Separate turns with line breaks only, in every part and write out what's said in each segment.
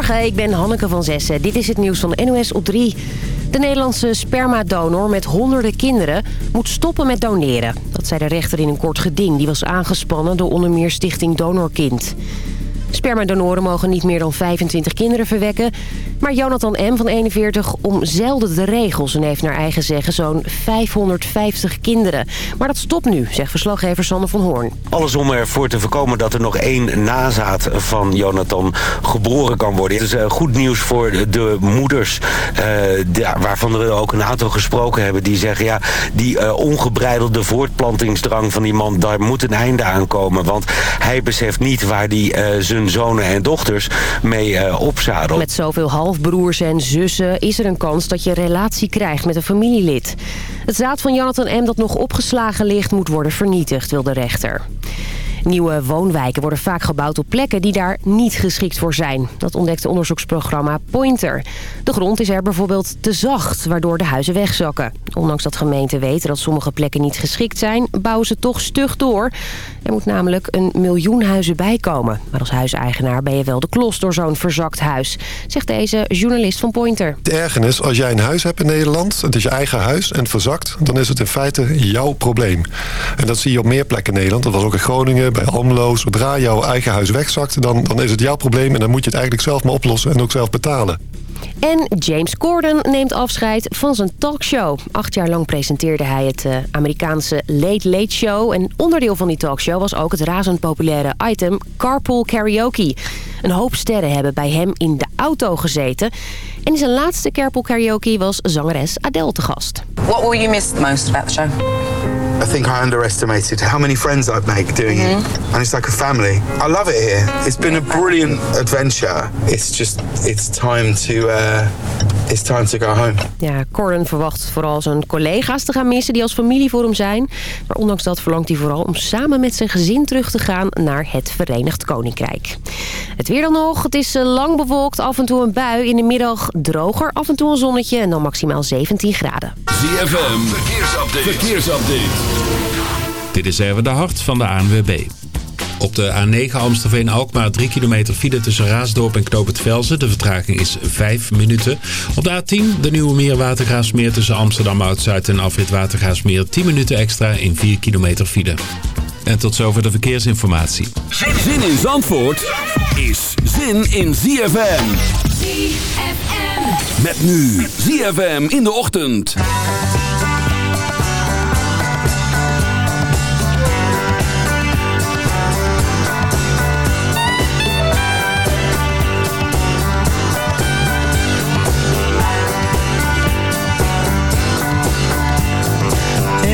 Goedemorgen, ik ben Hanneke van Zessen. Dit is het nieuws van NOS op 3. De Nederlandse spermadonor met honderden kinderen moet stoppen met doneren. Dat zei de rechter in een kort geding. Die was aangespannen door onder meer Stichting Donorkind. Spermadonoren mogen niet meer dan 25 kinderen verwekken. Maar Jonathan M. van 41 omzeilde de regels en heeft naar eigen zeggen zo'n 550 kinderen. Maar dat stopt nu, zegt verslaggever Sander van Hoorn.
Alles om ervoor te voorkomen dat er nog één nazaat van Jonathan geboren kan worden. Het is uh, goed nieuws voor de moeders, uh, waarvan er ook een aantal gesproken hebben. Die zeggen, ja, die uh, ongebreidelde voortplantingsdrang van die man, daar moet een einde aan komen. Want hij beseft niet waar die zijn zonen en dochters mee opzadelt.
Met zoveel halfbroers en zussen is er een kans dat je relatie krijgt met een familielid. Het zaad van Jonathan M. dat nog opgeslagen ligt moet worden vernietigd, wil de rechter. Nieuwe woonwijken worden vaak gebouwd op plekken die daar niet geschikt voor zijn. Dat ontdekte onderzoeksprogramma Pointer. De grond is er bijvoorbeeld te zacht, waardoor de huizen wegzakken. Ondanks dat gemeenten weten dat sommige plekken niet geschikt zijn... bouwen ze toch stug door. Er moet namelijk een miljoen huizen bijkomen. Maar als huiseigenaar ben je wel de klos door zo'n verzakt huis... zegt deze journalist van Pointer.
Het ergernis, als jij een huis hebt in Nederland... het is je eigen huis en het verzakt... dan is het in feite jouw probleem. En dat zie je op meer plekken in Nederland. Dat was ook in Groningen bij Almelo. Zodra jouw eigen huis wegzakt, dan, dan is het jouw probleem... en dan moet je het eigenlijk zelf maar oplossen en ook zelf betalen.
En James Corden neemt afscheid van zijn talkshow. Acht jaar lang presenteerde hij het uh, Amerikaanse Late Late Show. En onderdeel van die talkshow was ook het razend populaire item Carpool Karaoke. Een hoop sterren hebben bij hem in de auto gezeten. En in zijn laatste Carpool Karaoke was zangeres Adele te gast.
What will you miss the most about the show?
I think I underestimated how many friends I'd make doing mm -hmm. it. And it's like a family. I love it here. It's been a brilliant adventure. It's just, it's time to, uh, it's time to go home.
Ja, Corin verwacht vooral zijn collega's te gaan missen die als familie voor hem zijn. Maar ondanks dat verlangt hij vooral om samen met zijn gezin terug te gaan naar het Verenigd Koninkrijk. Het weer dan nog. Het is lang bewolkt, af en toe een bui. In de middag droger, af en toe een zonnetje en dan maximaal 17 graden.
ZFM, verkeersupdate. verkeersupdate. Dit is even de hart van de ANWB. Op de A9 Amstelveen-Alkmaar 3 kilometer file tussen Raasdorp en Knoop het Velzen. De vertraging is 5 minuten. Op de A10 de Nieuwe Meer Watergraafsmeer tussen Amsterdam Oud-Zuid en Afrit Watergraafsmeer 10 minuten extra in 4 kilometer file. En tot zover de verkeersinformatie.
Zin in Zandvoort is zin in ZFM.
ZFM.
Met nu ZFM in de ochtend.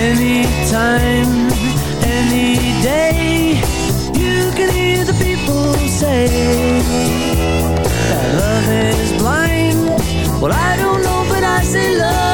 Anytime, any day, you can hear the people say that love is blind. Well, I don't know, but I say love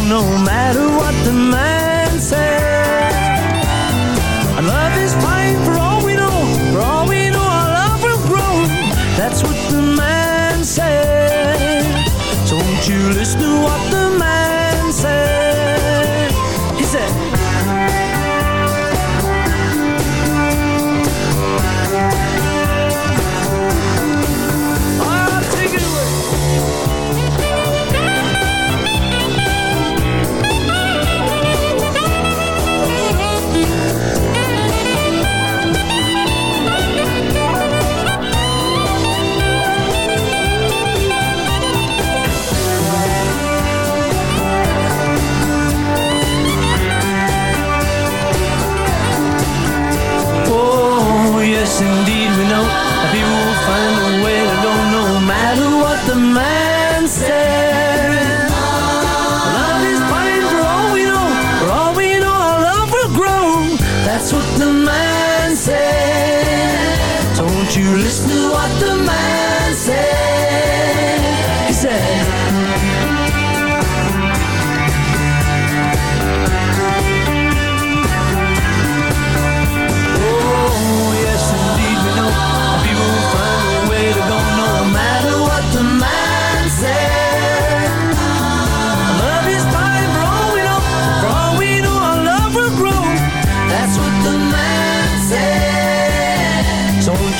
no matter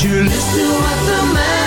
you listen to what the man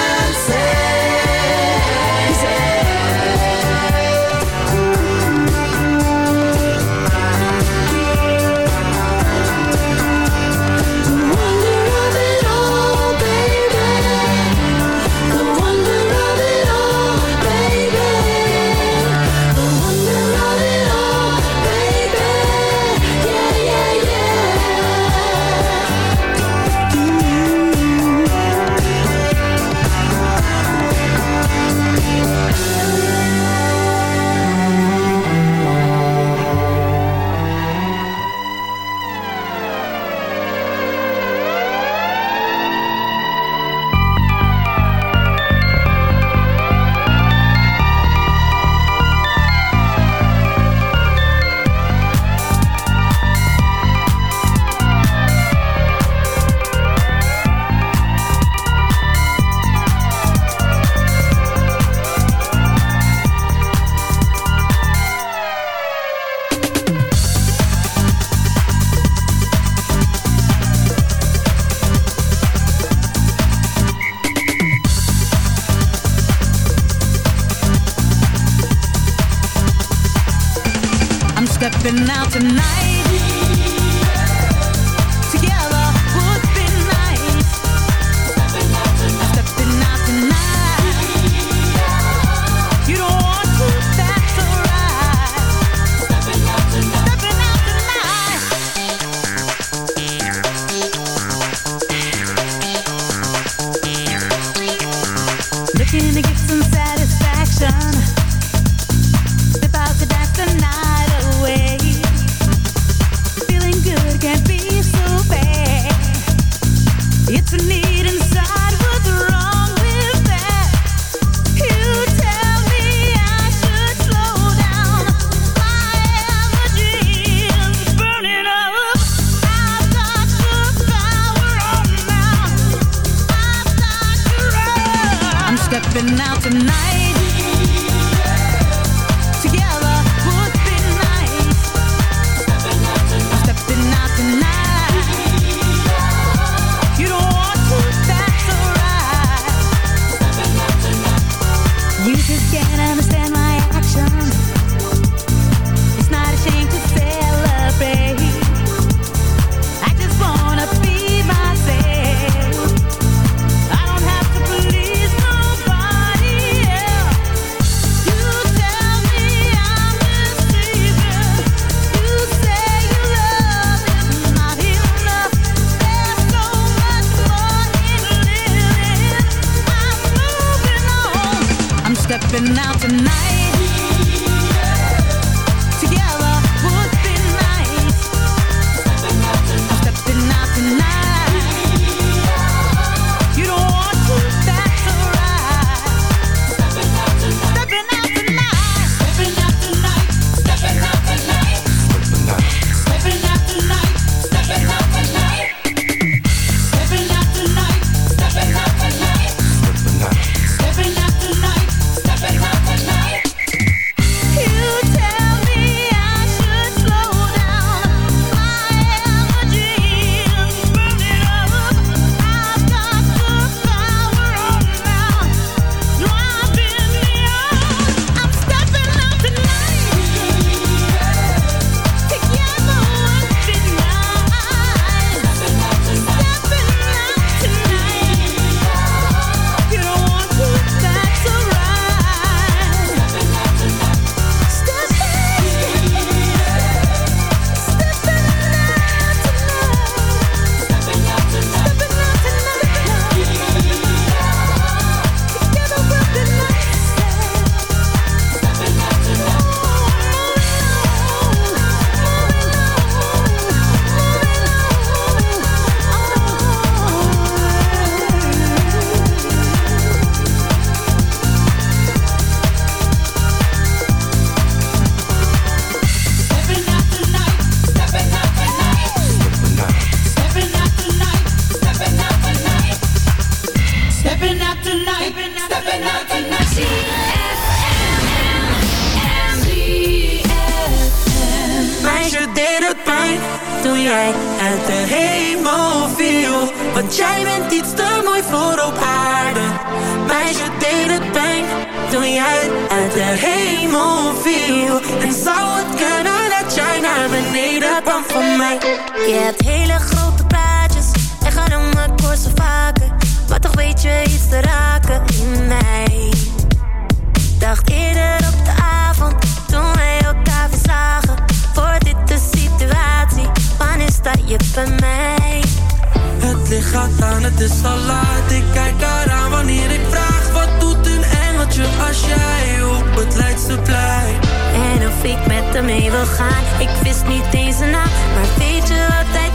mee wil gaan. Ik wist niet deze na, naam, maar weet je wat hij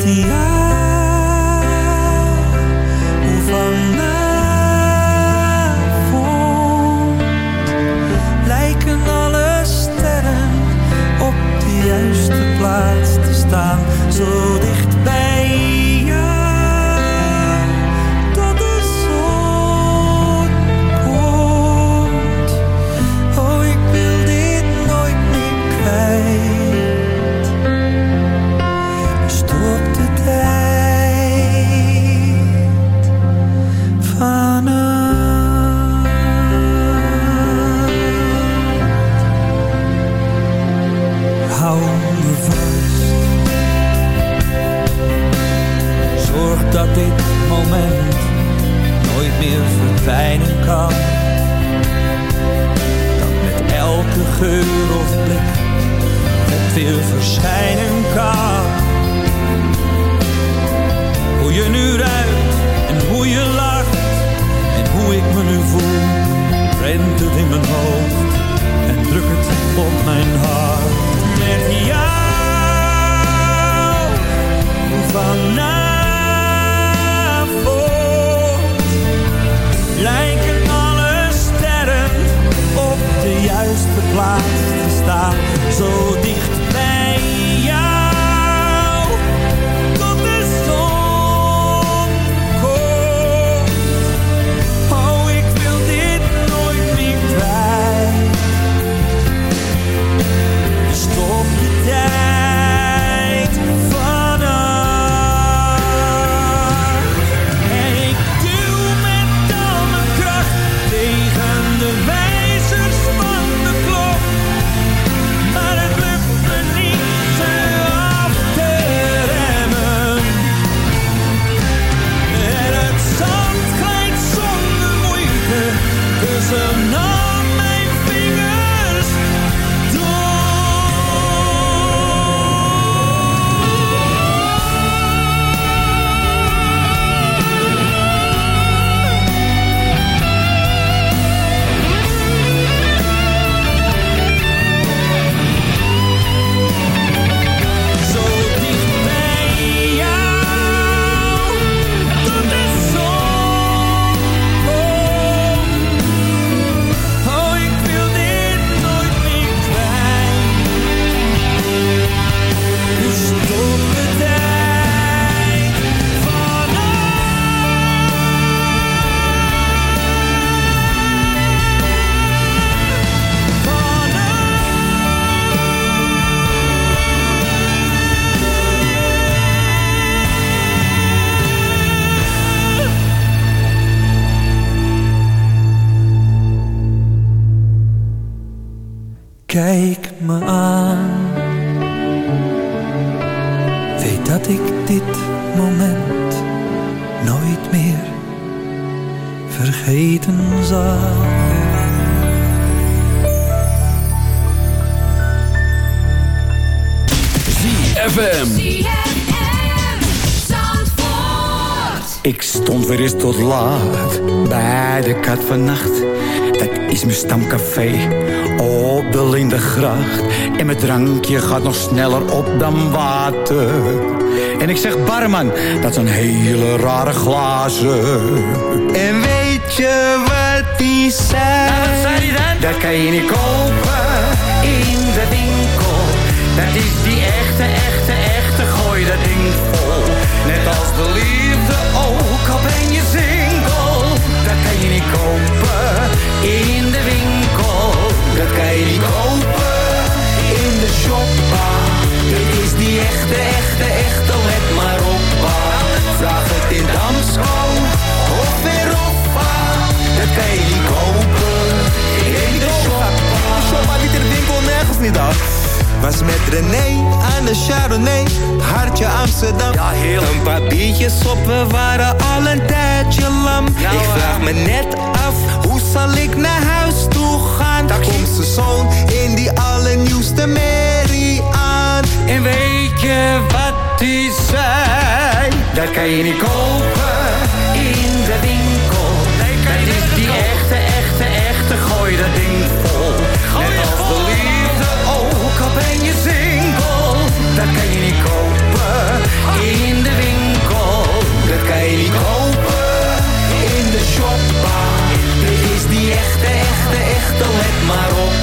Yeah. Drankje gaat nog sneller op dan water. En ik zeg barman, dat zijn hele rare glazen. En weet je wat die zei? wat zei die dan? Dat kan je niet kopen in de winkel. Dat is die echte, echte, echte, gooi dat ding vol. Net als de liefde ook, al ben je single. Dat kan je niet kopen in de winkel. Dat kan je niet kopen echte, echte, echte, let maar op. pa. Vraag het in Damsko of in Roffa. Dat kan je niet kopen in de shoppa.
Shoppa liet in de winkel nergens niet af. Was met René aan de Chardonnay, hartje Amsterdam. Ja, heel. Een paar biertjes op, we waren al een tijdje lam. ik vraag me net af, hoe zal ik naar huis toe gaan? Daar komt zijn zoon in die allernieuwste merrie aan.
En weet je wat die zei?
Dat kan je niet kopen in de winkel. Nee, kan is die echte, echte, echte, gooi dat ding vol. Gooi Net als de liefde, ook al ben je single. Dat kan je niet kopen in de winkel. Dat kan je niet kopen in de shoppa. Dit is die echte, echte, echte, let maar op.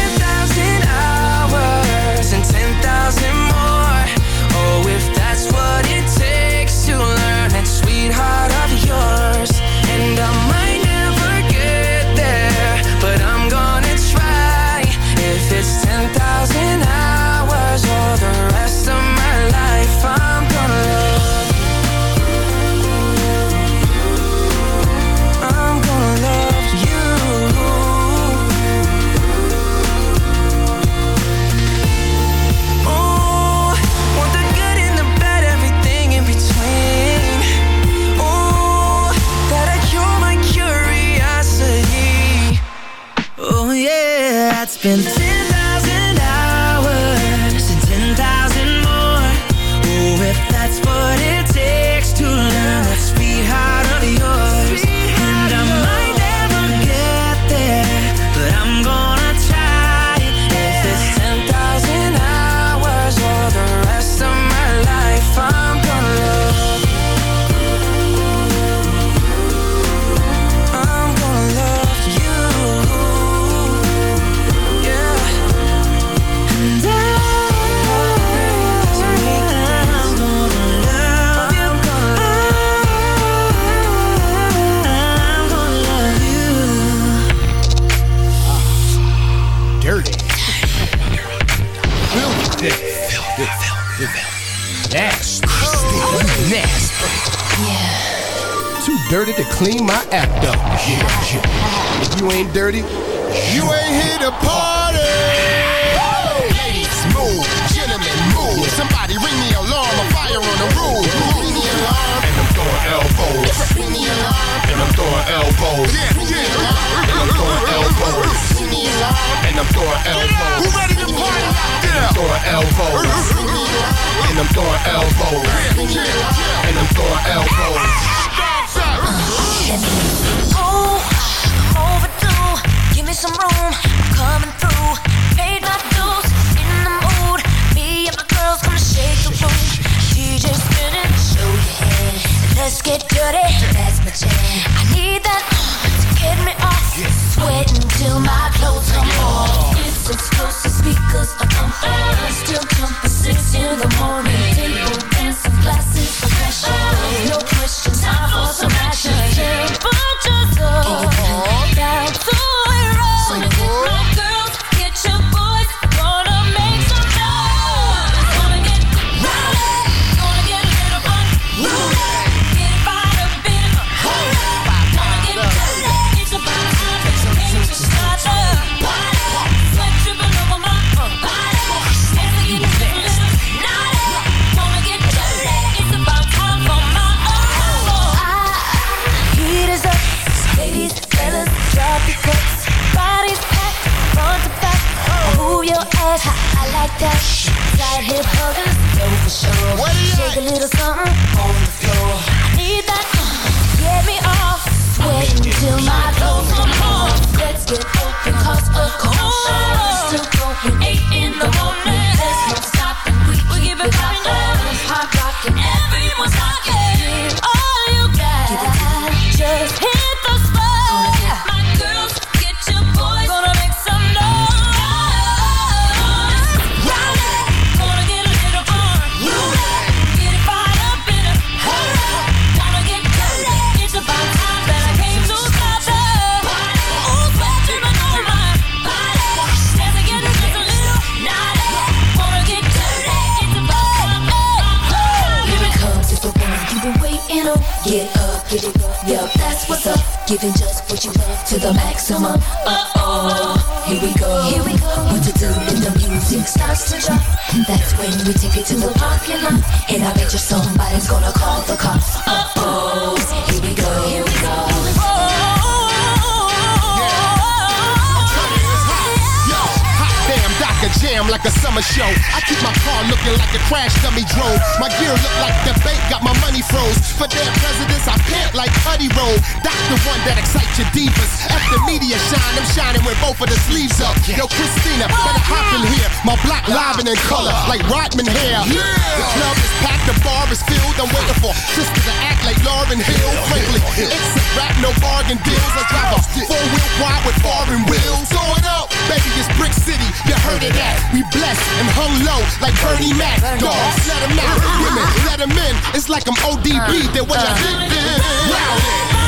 clean my
ass.
Crash. My gear look like the bank got my money froze. For their presidents, I pant like Cuddy Roll. Doc the one that excites your divas. After media shine, I'm shining with both of the sleeves up. Yo, Christina, better oh, hop in here. My black live and in color, like Rodman hair. The club is packed, the bar is filled. I'm waiting for sister to act like Lauren Hill. Frankly, it's a rap, no bargain deals. I drive a four-wheel wide with foreign wheels. Going up, baby, it's Brick City. You heard it that. We blessed and hung low like Bernie Mac. Dogs, let out. Women, let them in. It's like I'm ODB. Then what y'all think? Rowdy.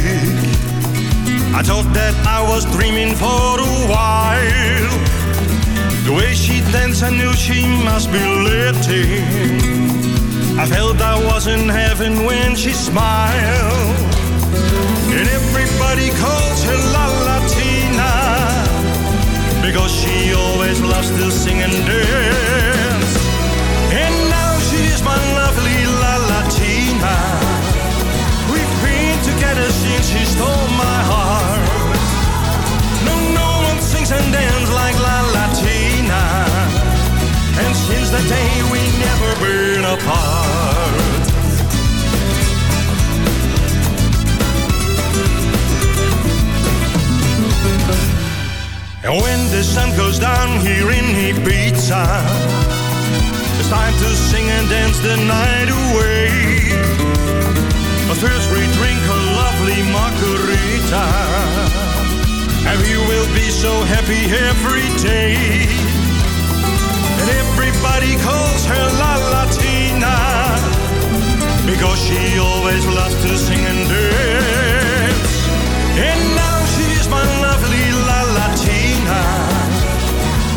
Magic. I thought that I was dreaming for a while. The way she danced, I knew she must be lifting. I felt I was in heaven when she smiled. And everybody calls her La Latina because she always loves to sing and dance. Since she stole my heart. No, no one sings and dances like La Latina. And since that day we never been apart. And when the sun goes down here in Ibiza, it's time to sing and dance the night away. But first we drink a lovely margarita, and we will be so happy every day. And everybody calls her La Latina, because she always loves to sing and dance. And now she's my lovely La Latina.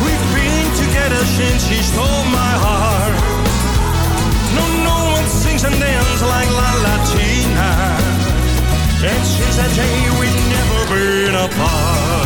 We've been together since she stole my heart. No, no one sings and dances like La Latina. And since that day we've never been apart.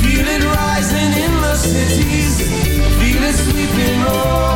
Feel it rising in the
cities. Feel it sweeping
over.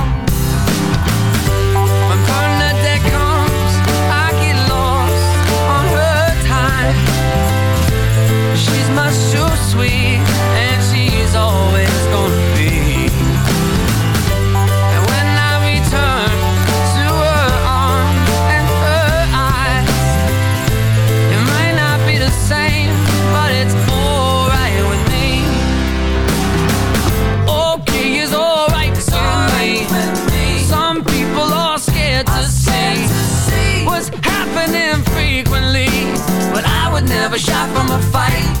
from a fight.